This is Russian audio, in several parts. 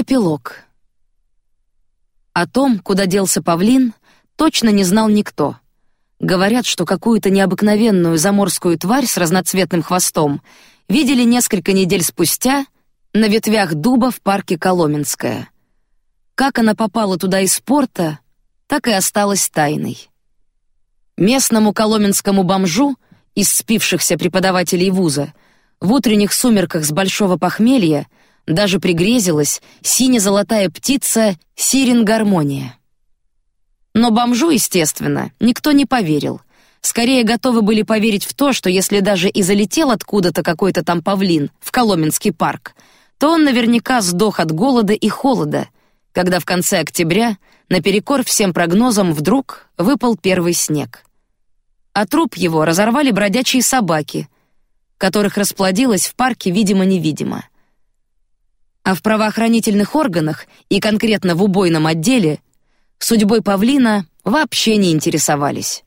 Эпилог. О том, куда делся павлин, точно не знал никто. Говорят, что какую-то необыкновенную заморскую тварь с разноцветным хвостом видели несколько недель спустя на ветвях дуба в парке Коломенское. Как она попала туда из порта, так и осталась тайной. Местному коломенскому бомжу из спившихся преподавателей вуза в утренних сумерках с большого похмелья даже пригрезилась сине-золотая птица сирен-гармония. Но бомжу, естественно, никто не поверил. Скорее готовы были поверить в то, что если даже и залетел откуда-то какой-то там павлин в Коломенский парк, то он наверняка сдох от голода и холода, когда в конце октября, наперекор всем прогнозам, вдруг выпал первый снег. А труп его разорвали бродячие собаки, которых расплодилось в парке видимо-невидимо а в правоохранительных органах и конкретно в убойном отделе судьбой павлина вообще не интересовались.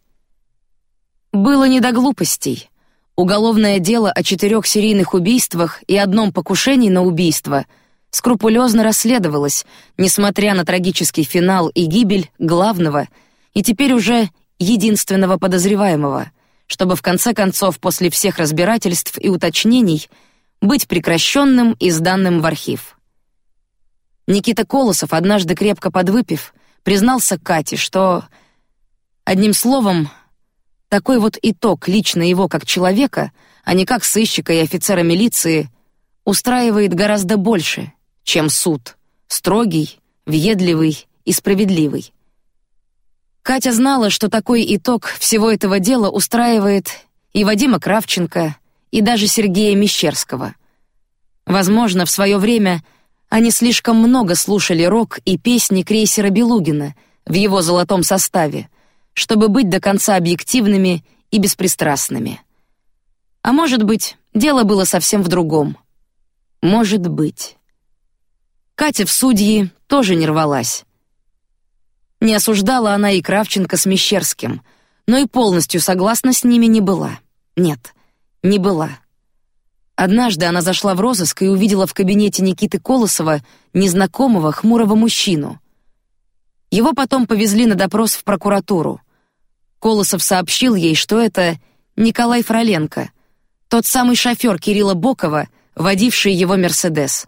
Было не до глупостей. Уголовное дело о четырех серийных убийствах и одном покушении на убийство скрупулезно расследовалось, несмотря на трагический финал и гибель главного и теперь уже единственного подозреваемого, чтобы в конце концов после всех разбирательств и уточнений быть прекращенным и сданным в архив. Никита Колосов, однажды крепко подвыпив, признался Кате, что одним словом такой вот итог лично его как человека, а не как сыщика и офицера милиции, устраивает гораздо больше, чем суд, строгий, въедливый и справедливый. Катя знала, что такой итог всего этого дела устраивает и Вадима Кравченко, и даже Сергея Мещерского. Возможно, в свое время они слишком много слушали рок и песни крейсера Белугина в его золотом составе, чтобы быть до конца объективными и беспристрастными. А может быть, дело было совсем в другом. Может быть. Катя в судьи тоже не рвалась. Не осуждала она и Кравченко с Мещерским, но и полностью согласна с ними не была. Нет, не была. Однажды она зашла в розыск и увидела в кабинете Никиты Колосова незнакомого хмурого мужчину. Его потом повезли на допрос в прокуратуру. Колосов сообщил ей, что это Николай Фроленко, тот самый шофер Кирилла Бокова, водивший его Мерседес.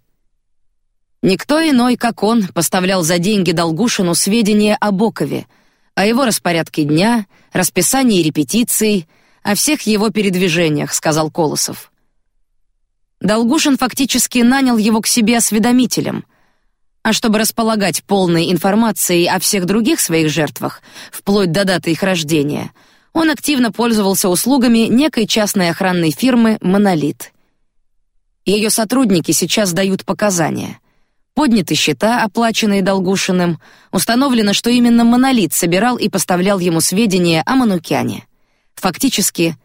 Никто иной, как он, поставлял за деньги Долгушину сведения о Бокове, о его распорядке дня, расписании репетиций, о всех его передвижениях, сказал Колосов. Долгушин фактически нанял его к себе осведомителем. А чтобы располагать полной информацией о всех других своих жертвах, вплоть до даты их рождения, он активно пользовался услугами некой частной охранной фирмы «Монолит». Ее сотрудники сейчас дают показания. Подняты счета, оплаченные Долгушиным, установлено, что именно «Монолит» собирал и поставлял ему сведения о Манукяне. Фактически,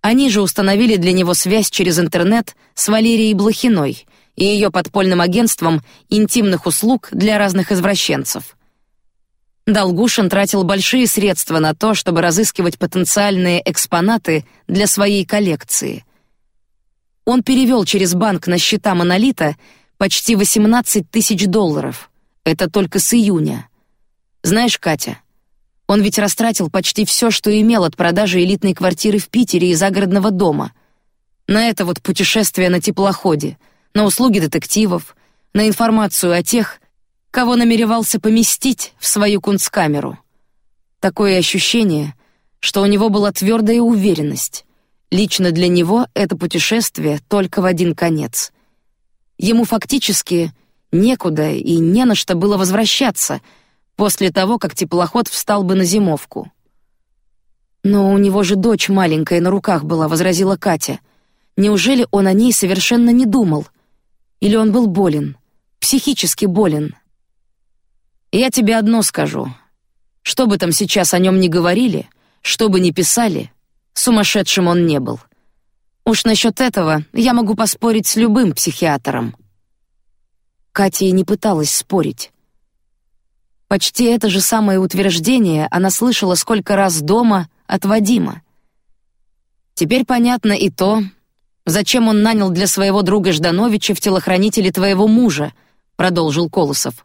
они же установили для него связь через интернет с Валерией Блохиной и ее подпольным агентством интимных услуг для разных извращенцев. Долгушин тратил большие средства на то, чтобы разыскивать потенциальные экспонаты для своей коллекции. Он перевел через банк на счета Монолита почти 18 тысяч долларов. Это только с июня. Знаешь, Катя, он ведь растратил почти все, что имел от продажи элитной квартиры в Питере и загородного дома. На это вот путешествие на теплоходе, на услуги детективов, на информацию о тех, кого намеревался поместить в свою кунсткамеру. Такое ощущение, что у него была твердая уверенность. Лично для него это путешествие только в один конец. Ему фактически некуда и не на что было возвращаться — после того, как теплоход встал бы на зимовку. Но у него же дочь маленькая на руках была, возразила Катя. Неужели он о ней совершенно не думал? Или он был болен, психически болен? Я тебе одно скажу: что бы там сейчас о нем ни говорили, что бы ни писали, сумасшедшим он не был. Уж насчет этого я могу поспорить с любым психиатром. Катя и не пыталась спорить. Почти это же самое утверждение она слышала сколько раз дома от Вадима. Теперь понятно и то, зачем он нанял для своего друга Ждановича в телохранителе твоего мужа, продолжил Колосов.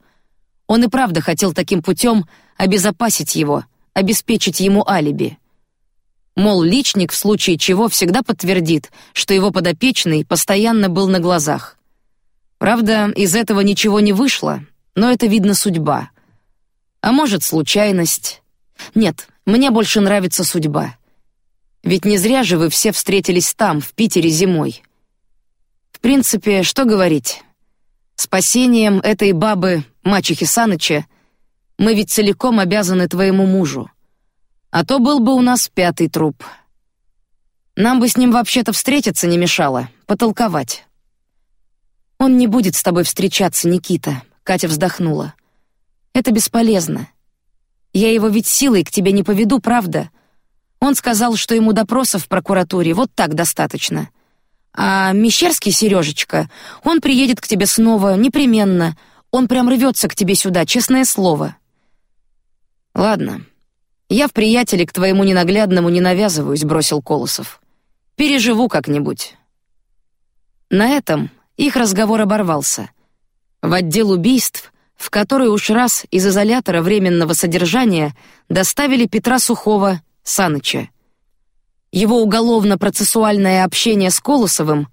Он и правда хотел таким путем обезопасить его, обеспечить ему алиби. Мол, личник в случае чего всегда подтвердит, что его подопечный постоянно был на глазах. Правда, из этого ничего не вышло, но это видно судьба. А может, случайность. Нет, мне больше нравится судьба. Ведь не зря же вы все встретились там, в Питере зимой. В принципе, что говорить? Спасением этой бабы, мачехи Саныча, мы ведь целиком обязаны твоему мужу а то был бы у нас пятый труп. Нам бы с ним вообще-то встретиться не мешало, потолковать. Он не будет с тобой встречаться, Никита. Катя вздохнула. Это бесполезно. Я его ведь силой к тебе не поведу, правда? Он сказал, что ему допросов в прокуратуре вот так достаточно. А Мещерский Сережечка, он приедет к тебе снова непременно. Он прям рвется к тебе сюда, честное слово. Ладно, я в приятеле к твоему ненаглядному не навязываюсь, бросил Колосов. Переживу как-нибудь. На этом их разговор оборвался. В отдел убийств, в который уж раз из изолятора временного содержания доставили Петра Сухого Саныча. Его уголовно-процессуальное общение с Колосовым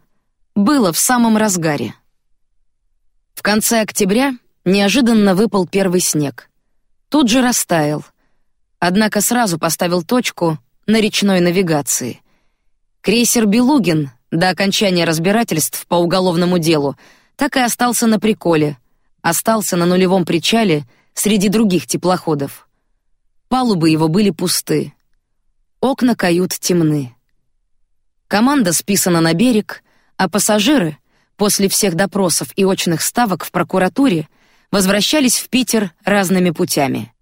было в самом разгаре. В конце октября неожиданно выпал первый снег. Тут же растаял — однако сразу поставил точку на речной навигации. Крейсер Белугин до окончания разбирательств по уголовному делу так и остался на приколе, остался на нулевом причале среди других теплоходов. Палубы его были пусты, окна кают темны. Команда списана на берег, а пассажиры после всех допросов и очных ставок в прокуратуре возвращались в Питер разными путями.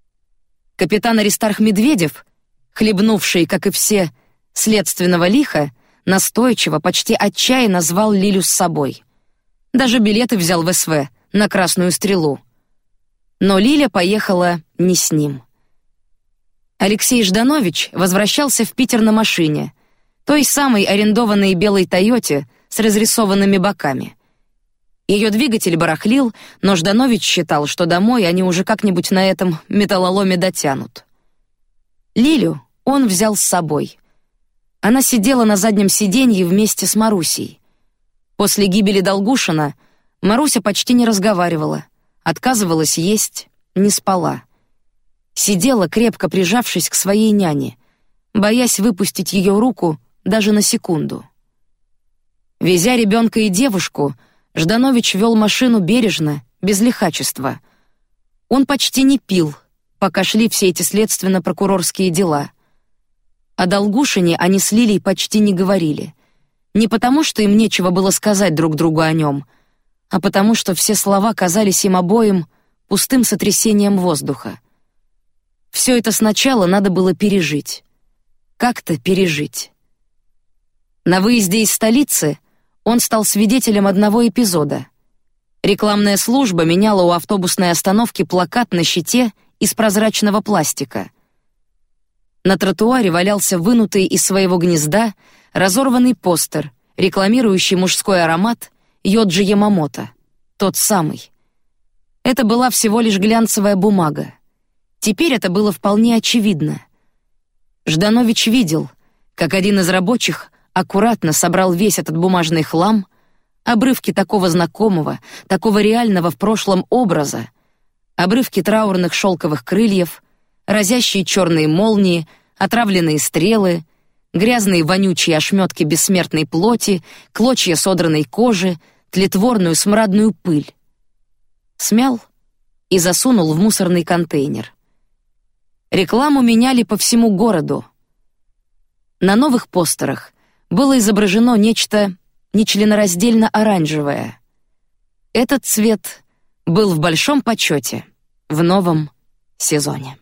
Капитан Аристарх Медведев, хлебнувший, как и все, следственного лиха, настойчиво, почти отчаянно звал Лилю с собой. Даже билеты взял в СВ на Красную Стрелу. Но Лиля поехала не с ним. Алексей Жданович возвращался в Питер на машине, той самой арендованной белой Тойоте с разрисованными боками. Ее двигатель барахлил, но Жданович считал, что домой они уже как-нибудь на этом металлоломе дотянут. Лилю он взял с собой. Она сидела на заднем сиденье вместе с Марусей. После гибели Долгушина Маруся почти не разговаривала, отказывалась есть, не спала. Сидела, крепко прижавшись к своей няне, боясь выпустить ее руку даже на секунду. Везя ребенка и девушку, Жданович вел машину бережно, без лихачества. Он почти не пил, пока шли все эти следственно-прокурорские дела. О Долгушине они с Лилей почти не говорили. Не потому, что им нечего было сказать друг другу о нем, а потому, что все слова казались им обоим пустым сотрясением воздуха. Все это сначала надо было пережить. Как-то пережить. На выезде из столицы он стал свидетелем одного эпизода. Рекламная служба меняла у автобусной остановки плакат на щите из прозрачного пластика. На тротуаре валялся вынутый из своего гнезда разорванный постер, рекламирующий мужской аромат Йоджи Ямамото, тот самый. Это была всего лишь глянцевая бумага. Теперь это было вполне очевидно. Жданович видел, как один из рабочих аккуратно собрал весь этот бумажный хлам, обрывки такого знакомого, такого реального в прошлом образа, обрывки траурных шелковых крыльев, разящие черные молнии, отравленные стрелы, грязные вонючие ошметки бессмертной плоти, клочья содранной кожи, тлетворную смрадную пыль. Смял и засунул в мусорный контейнер. Рекламу меняли по всему городу. На новых постерах было изображено нечто нечленораздельно оранжевое. Этот цвет был в большом почете в новом сезоне.